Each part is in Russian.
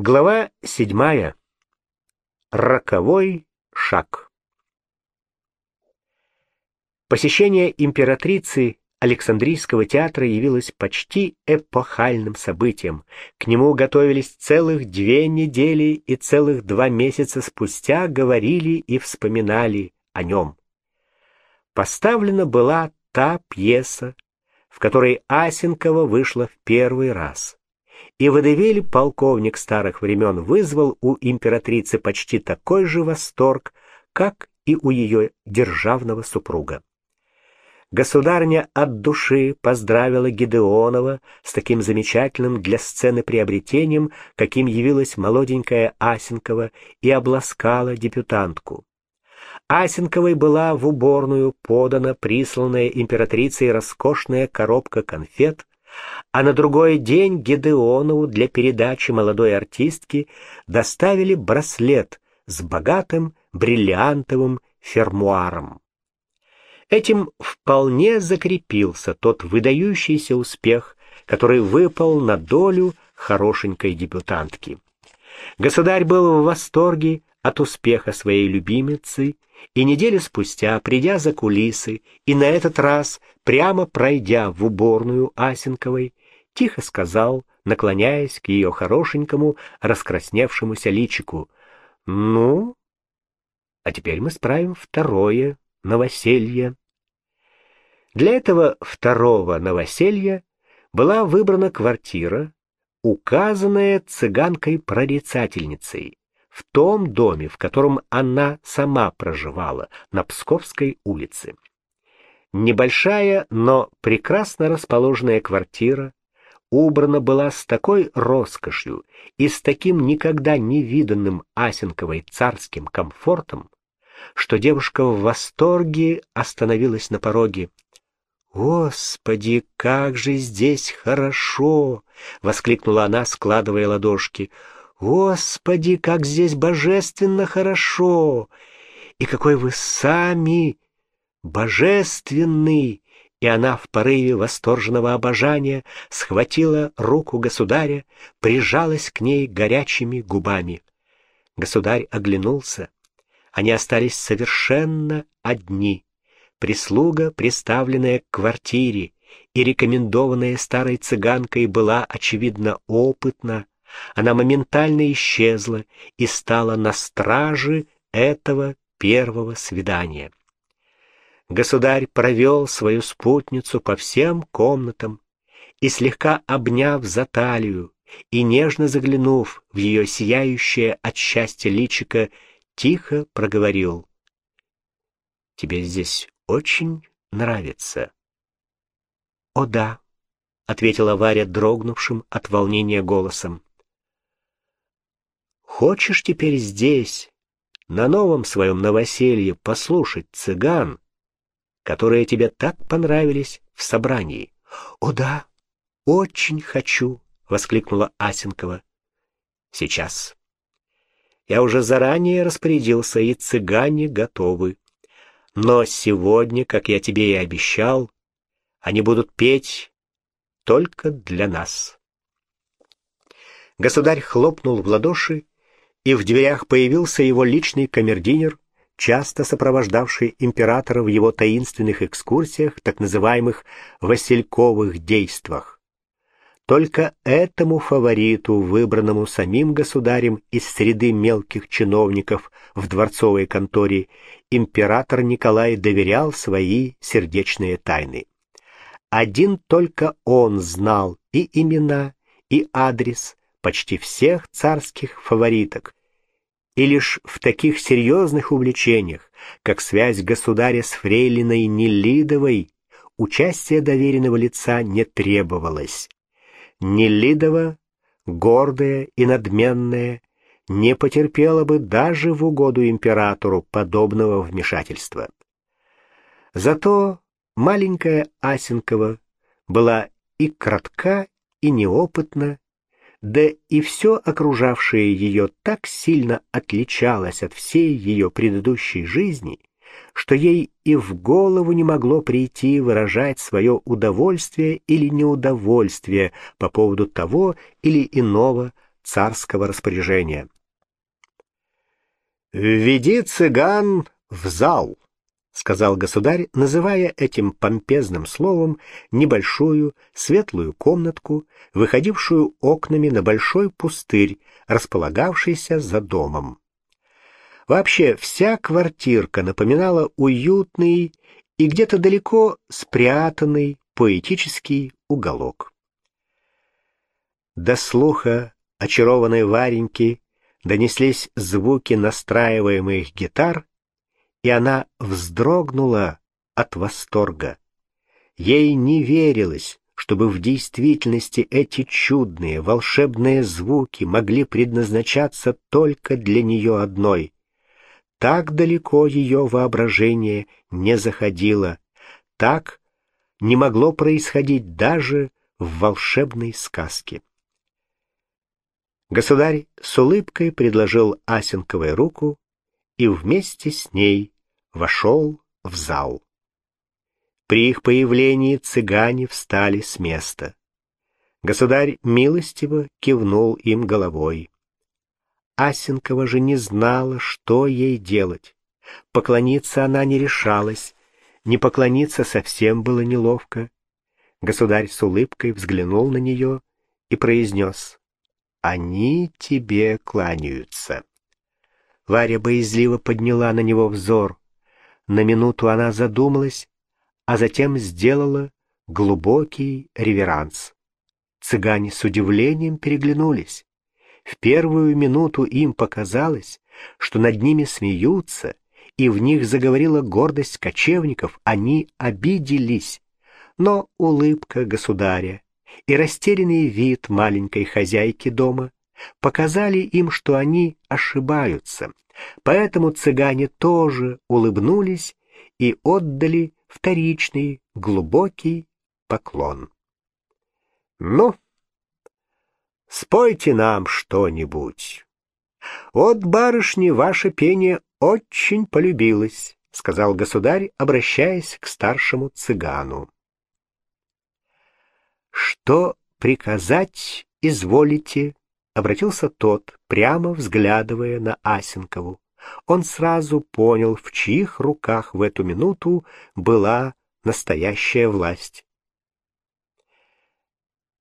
Глава седьмая. Роковой шаг. Посещение императрицы Александрийского театра явилось почти эпохальным событием. К нему готовились целых две недели и целых два месяца спустя говорили и вспоминали о нем. Поставлена была та пьеса, в которой Асенкова вышла в первый раз и Водевиль, полковник старых времен, вызвал у императрицы почти такой же восторг, как и у ее державного супруга. Государня от души поздравила Гидеонова с таким замечательным для сцены приобретением, каким явилась молоденькая Асенкова, и обласкала дебютантку. Асенковой была в уборную подана присланная императрицей роскошная коробка конфет, а на другой день Гедеонову для передачи молодой артистки доставили браслет с богатым бриллиантовым фермуаром. Этим вполне закрепился тот выдающийся успех, который выпал на долю хорошенькой дебютантки. Государь был в восторге от успеха своей любимицы и неделю спустя, придя за кулисы и на этот раз прямо пройдя в уборную Асенковой, тихо сказал, наклоняясь к ее хорошенькому, раскрасневшемуся личику, «Ну, а теперь мы справим второе новоселье». Для этого второго новоселья была выбрана квартира, указанная цыганкой-прорицательницей, в том доме, в котором она сама проживала, на Псковской улице. Небольшая, но прекрасно расположенная квартира убрана была с такой роскошью и с таким никогда не виданным Асенковой царским комфортом, что девушка в восторге остановилась на пороге. «Господи, как же здесь хорошо!» — воскликнула она, складывая ладошки. Господи, как здесь божественно хорошо! И какой вы сами божественный!» И она в порыве восторженного обожания схватила руку государя, прижалась к ней горячими губами. Государь оглянулся. Они остались совершенно одни. Прислуга, приставленная к квартире и рекомендованная старой цыганкой, была, очевидно, опытна, она моментально исчезла и стала на страже этого первого свидания. Государь провел свою спутницу по всем комнатам и, слегка обняв за талию и нежно заглянув в ее сияющее от счастья личико, тихо проговорил. «Тебе здесь очень нравится?» «О да», — ответила Варя дрогнувшим от волнения голосом. Хочешь теперь здесь, на новом своем новоселье, послушать цыган, которые тебе так понравились в собрании? — О да, очень хочу! — воскликнула Асенкова. — Сейчас. Я уже заранее распорядился, и цыгане готовы. Но сегодня, как я тебе и обещал, они будут петь только для нас. Государь хлопнул в ладоши, и в дверях появился его личный камердинер, часто сопровождавший императора в его таинственных экскурсиях, так называемых «васильковых действах». Только этому фавориту, выбранному самим государем из среды мелких чиновников в дворцовой конторе, император Николай доверял свои сердечные тайны. Один только он знал и имена, и адрес почти всех царских фавориток, и лишь в таких серьезных увлечениях, как связь государя с фрейлиной Нелидовой, участие доверенного лица не требовалось. Нелидова, гордая и надменная, не потерпела бы даже в угоду императору подобного вмешательства. Зато маленькая Асенкова была и кратка, и неопытна, да и все окружавшее ее так сильно отличалось от всей ее предыдущей жизни, что ей и в голову не могло прийти выражать свое удовольствие или неудовольствие по поводу того или иного царского распоряжения. «Введи цыган в зал», — сказал государь, называя этим помпезным словом небольшую светлую комнатку, выходившую окнами на большой пустырь, располагавшийся за домом. Вообще, вся квартирка напоминала уютный и где-то далеко спрятанный поэтический уголок. До слуха очарованной Вареньки донеслись звуки настраиваемых гитар, и она вздрогнула от восторга. Ей не верилось, чтобы в действительности эти чудные, волшебные звуки могли предназначаться только для нее одной. Так далеко ее воображение не заходило, так не могло происходить даже в волшебной сказке. Государь с улыбкой предложил Асенковой руку и вместе с ней вошел в зал. При их появлении цыгане встали с места. Государь милостиво кивнул им головой. Асенкова же не знала, что ей делать. Поклониться она не решалась, не поклониться совсем было неловко. Государь с улыбкой взглянул на нее и произнес «Они тебе кланяются». Варя боязливо подняла на него взор. На минуту она задумалась, а затем сделала глубокий реверанс. Цыгане с удивлением переглянулись. В первую минуту им показалось, что над ними смеются — и в них заговорила гордость кочевников, они обиделись. Но улыбка государя и растерянный вид маленькой хозяйки дома показали им, что они ошибаются. Поэтому цыгане тоже улыбнулись и отдали вторичный глубокий поклон. «Ну, спойте нам что-нибудь. Вот, барышни, ваше пение очень полюбилось», — сказал государь, обращаясь к старшему цыгану. «Что приказать изволите?» — обратился тот, прямо взглядывая на Асенкову. Он сразу понял, в чьих руках в эту минуту была настоящая власть.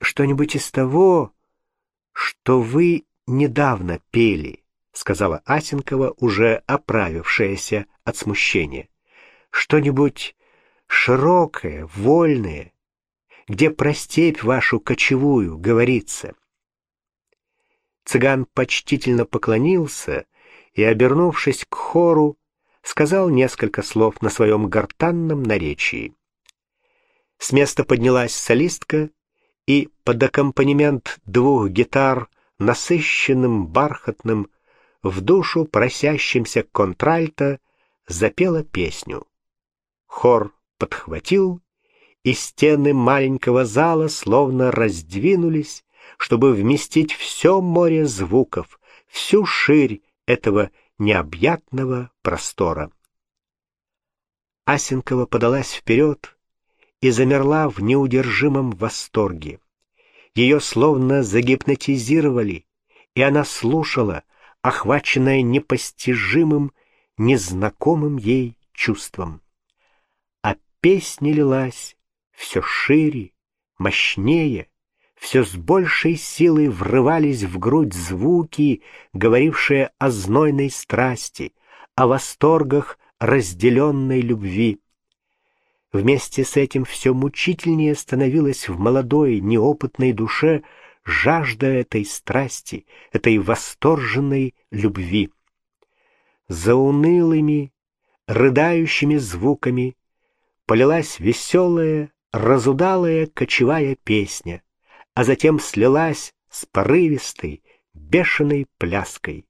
«Что-нибудь из того, что вы недавно пели», — сказала Асенкова, уже оправившаяся от смущения. «Что-нибудь широкое, вольное, где про степь вашу кочевую говорится». Цыган почтительно поклонился и, обернувшись к хору, сказал несколько слов на своем гортанном наречии. С места поднялась солистка, и под аккомпанемент двух гитар насыщенным бархатным в душу просящимся контральто запела песню. Хор подхватил, и стены маленького зала словно раздвинулись, чтобы вместить все море звуков, всю ширь этого необъятного простора. Асенкова подалась вперед и замерла в неудержимом восторге. Ее словно загипнотизировали, и она слушала, охваченная непостижимым, незнакомым ей чувством. А песня лилась все шире, мощнее, все с большей силой врывались в грудь звуки, говорившие о знойной страсти, о восторгах разделенной любви. Вместе с этим все мучительнее становилось в молодой, неопытной душе жажда этой страсти, этой восторженной любви. За унылыми, рыдающими звуками полилась веселая, разудалая кочевая песня, а затем слилась с порывистой, бешеной пляской.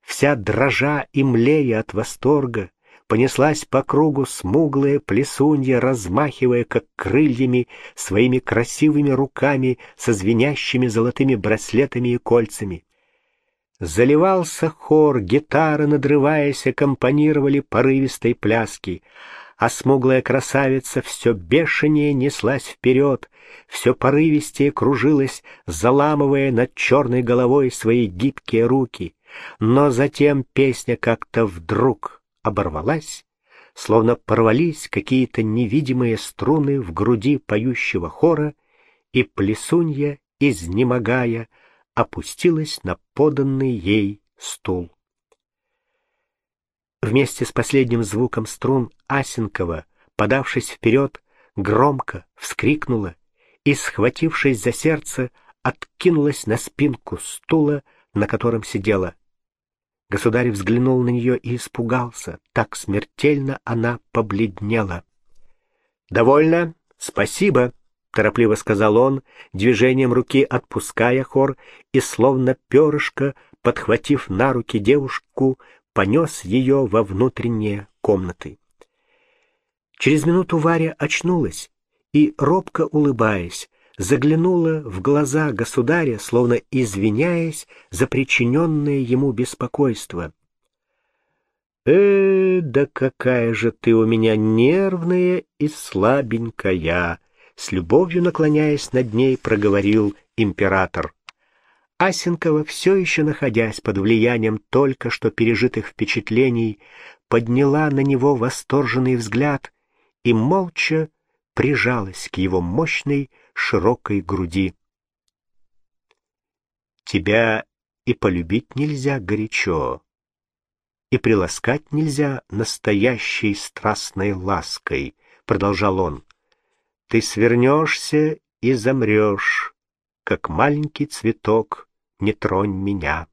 Вся дрожа и млея от восторга, понеслась по кругу смуглая плесунья, размахивая, как крыльями, своими красивыми руками со звенящими золотыми браслетами и кольцами. Заливался хор, гитары, надрываясь, аккомпанировали порывистой пляски, а смуглая красавица все бешенее неслась вперед, все порывистее кружилась, заламывая над черной головой свои гибкие руки. Но затем песня как-то вдруг оборвалась, словно порвались какие-то невидимые струны в груди поющего хора, и плесунья, изнемогая, опустилась на поданный ей стул. Вместе с последним звуком струн Асенкова, подавшись вперед, громко вскрикнула и, схватившись за сердце, откинулась на спинку стула, на котором сидела. Государь взглянул на нее и испугался, так смертельно она побледнела. «Довольно, спасибо», — торопливо сказал он, движением руки отпуская хор и, словно перышко, подхватив на руки девушку, понес ее во внутренние комнаты. Через минуту Варя очнулась и, робко улыбаясь, заглянула в глаза государя, словно извиняясь за причиненное ему беспокойство. «Э, да какая же ты у меня нервная и слабенькая!» С любовью наклоняясь над ней, проговорил император. Асенкова, все еще находясь под влиянием только что пережитых впечатлений, подняла на него восторженный взгляд и молча прижалась к его мощной широкой груди. «Тебя и полюбить нельзя горячо, и приласкать нельзя настоящей страстной лаской», — продолжал он. «Ты свернешься и замрешь, как маленький цветок, не тронь меня.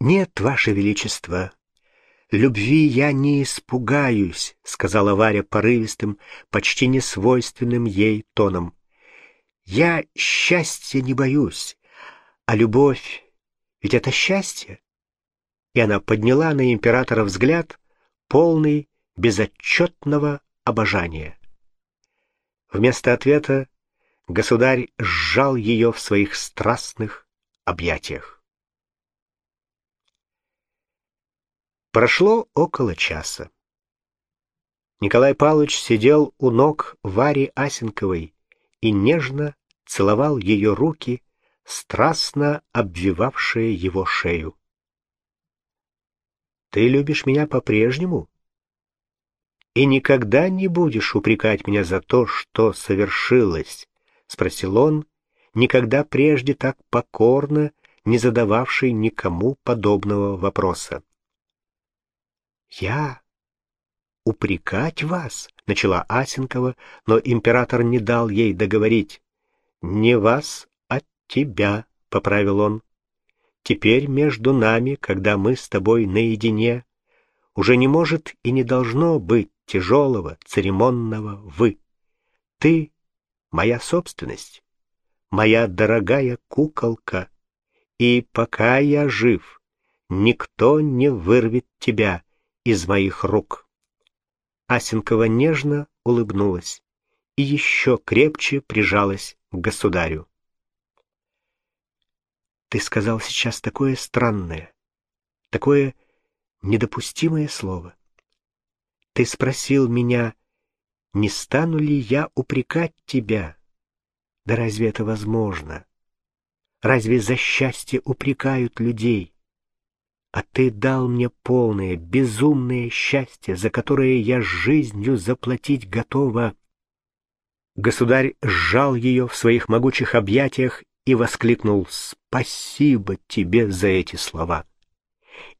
Нет, Ваше Величество, любви я не испугаюсь, сказала Варя порывистым, почти несвойственным ей тоном. Я счастья не боюсь, а любовь ведь это счастье. И она подняла на императора взгляд, полный безотчетного обожания. Вместо ответа государь сжал ее в своих страстных объятиях. Прошло около часа. Николай Павлович сидел у ног Вари Асенковой и нежно целовал ее руки, страстно обвивавшие его шею. «Ты любишь меня по-прежнему?» и никогда не будешь упрекать меня за то, что совершилось, — спросил он, никогда прежде так покорно, не задававший никому подобного вопроса. «Я? Упрекать вас?» — начала Асенкова, но император не дал ей договорить. «Не вас, а тебя», — поправил он. «Теперь между нами, когда мы с тобой наедине, уже не может и не должно быть тяжелого, церемонного «вы». Ты моя собственность, моя дорогая куколка, и пока я жив, никто не вырвет тебя из моих рук. Асенкова нежно улыбнулась и еще крепче прижалась к государю. Ты сказал сейчас такое странное, такое недопустимое слово. Ты спросил меня, не стану ли я упрекать тебя? Да разве это возможно? Разве за счастье упрекают людей? А ты дал мне полное, безумное счастье, за которое я жизнью заплатить готова. Государь сжал ее в своих могучих объятиях и воскликнул «Спасибо тебе за эти слова!»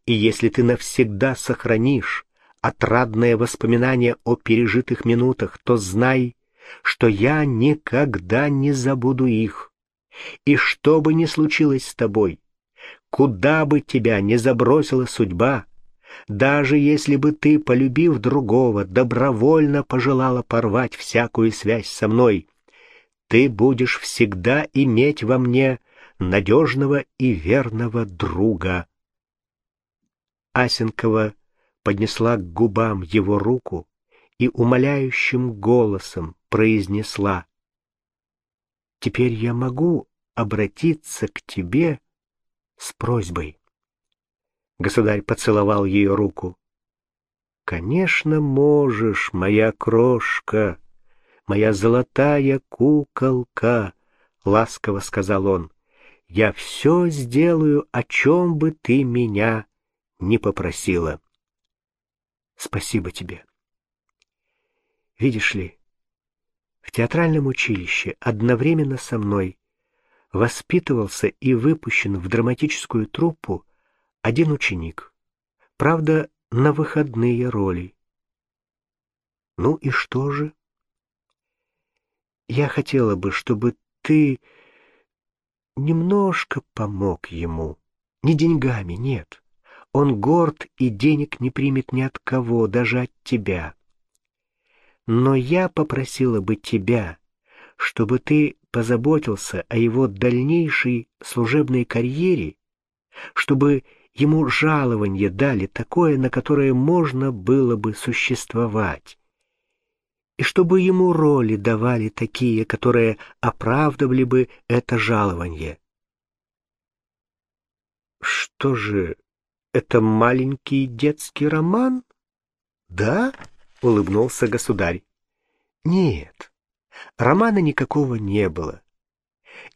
И если ты навсегда сохранишь отрадное воспоминание о пережитых минутах, то знай, что я никогда не забуду их. И что бы ни случилось с тобой, куда бы тебя ни забросила судьба, даже если бы ты, полюбив другого, добровольно пожелала порвать всякую связь со мной, ты будешь всегда иметь во мне надежного и верного друга. Асенкова поднесла к губам его руку и умоляющим голосом произнесла «Теперь я могу обратиться к тебе с просьбой». Государь поцеловал ее руку. конечно, можешь, моя крошка, моя золотая куколка, — ласково сказал он. Я все сделаю, о чем бы ты меня не попросила. Спасибо тебе. Видишь ли, в театральном училище одновременно со мной воспитывался и выпущен в драматическую труппу один ученик. Правда, на выходные роли. Ну и что же? Я хотела бы, чтобы ты немножко помог ему. Не деньгами, нет. Он горд и денег не примет ни от кого, даже от тебя. Но я попросила бы тебя, чтобы ты позаботился о его дальнейшей служебной карьере, чтобы ему жалование дали такое, на которое можно было бы существовать, и чтобы ему роли давали такие, которые оправдывали бы это жалование. Что же, это маленький детский роман? Да? улыбнулся государь. Нет, романа никакого не было.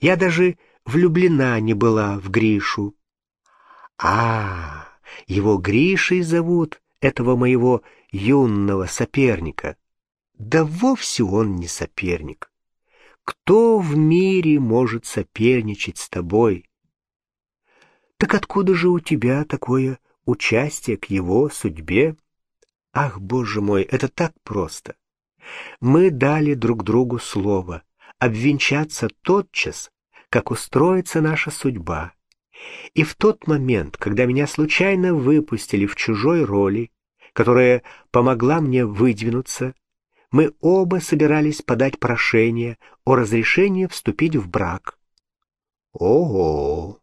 Я даже влюблена не была в Гришу. А, его Гришей зовут, этого моего юного соперника. Да вовсе он не соперник. Кто в мире может соперничать с тобой? Так откуда же у тебя такое участие к его судьбе? Ах, боже мой, это так просто. Мы дали друг другу слово обвенчаться тотчас, как устроится наша судьба. И в тот момент, когда меня случайно выпустили в чужой роли, которая помогла мне выдвинуться, мы оба собирались подать прошение о разрешении вступить в брак. Ого!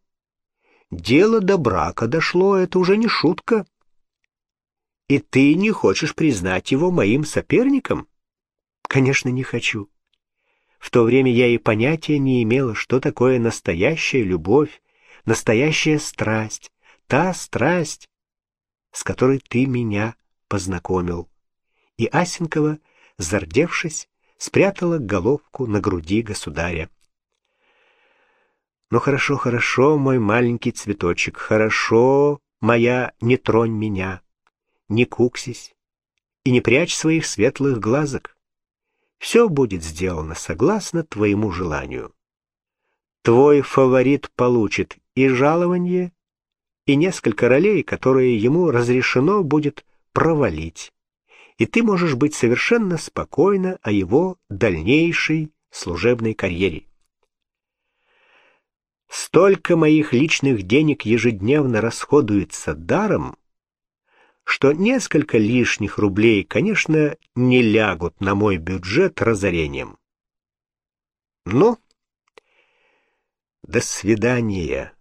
Дело до брака дошло, это уже не шутка. И ты не хочешь признать его моим соперником? Конечно, не хочу. В то время я и понятия не имела, что такое настоящая любовь, настоящая страсть, та страсть, с которой ты меня познакомил. И Асенкова — зардевшись, спрятала головку на груди государя. «Ну хорошо, хорошо, мой маленький цветочек, хорошо, моя, не тронь меня, не куксись и не прячь своих светлых глазок. Все будет сделано согласно твоему желанию. Твой фаворит получит и жалование, и несколько ролей, которые ему разрешено будет провалить и ты можешь быть совершенно спокойна о его дальнейшей служебной карьере. Столько моих личных денег ежедневно расходуется даром, что несколько лишних рублей, конечно, не лягут на мой бюджет разорением. Но до свидания,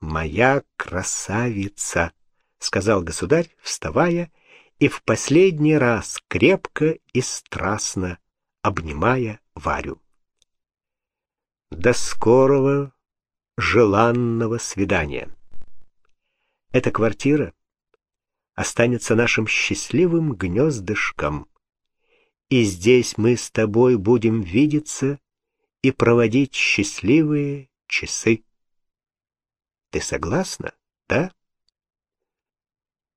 моя красавица, сказал государь, вставая и в последний раз крепко и страстно обнимая Варю. До скорого желанного свидания. Эта квартира останется нашим счастливым гнездышком, и здесь мы с тобой будем видеться и проводить счастливые часы. Ты согласна, да?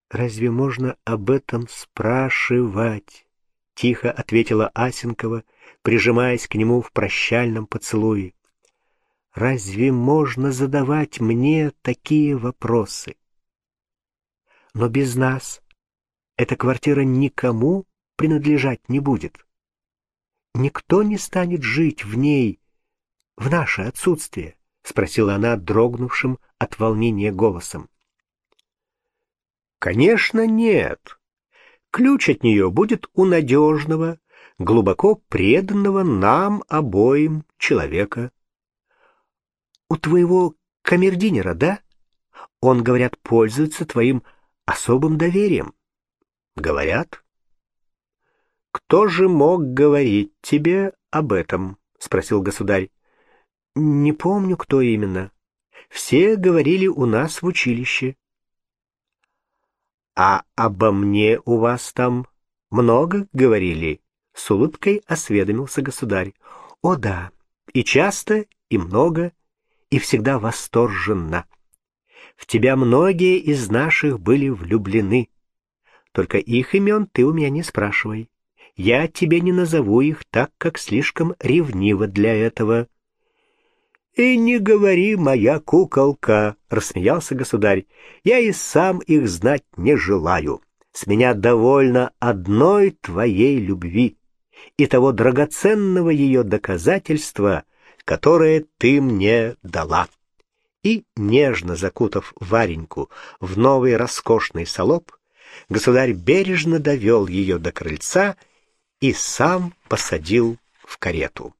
«Разве можно об этом спрашивать?» — тихо ответила Асенкова, прижимаясь к нему в прощальном поцелуе. «Разве можно задавать мне такие вопросы?» «Но без нас эта квартира никому принадлежать не будет. Никто не станет жить в ней в наше отсутствие», — спросила она дрогнувшим от волнения голосом. Конечно, нет. Ключ от нее будет у надежного, глубоко преданного нам обоим человека. У твоего камердинера, да? Он, говорят, пользуется твоим особым доверием. Говорят. Кто же мог говорить тебе об этом? спросил государь. Не помню, кто именно. Все говорили у нас в училище. «А обо мне у вас там много говорили?» — с улыбкой осведомился государь. «О да, и часто, и много, и всегда восторженно. В тебя многие из наших были влюблены. Только их имен ты у меня не спрашивай. Я тебе не назову их так, как слишком ревниво для этого». «И не говори, моя куколка!» — рассмеялся государь. «Я и сам их знать не желаю. С меня довольно одной твоей любви и того драгоценного ее доказательства, которое ты мне дала». И, нежно закутав Вареньку в новый роскошный салоп, государь бережно довел ее до крыльца и сам посадил в карету.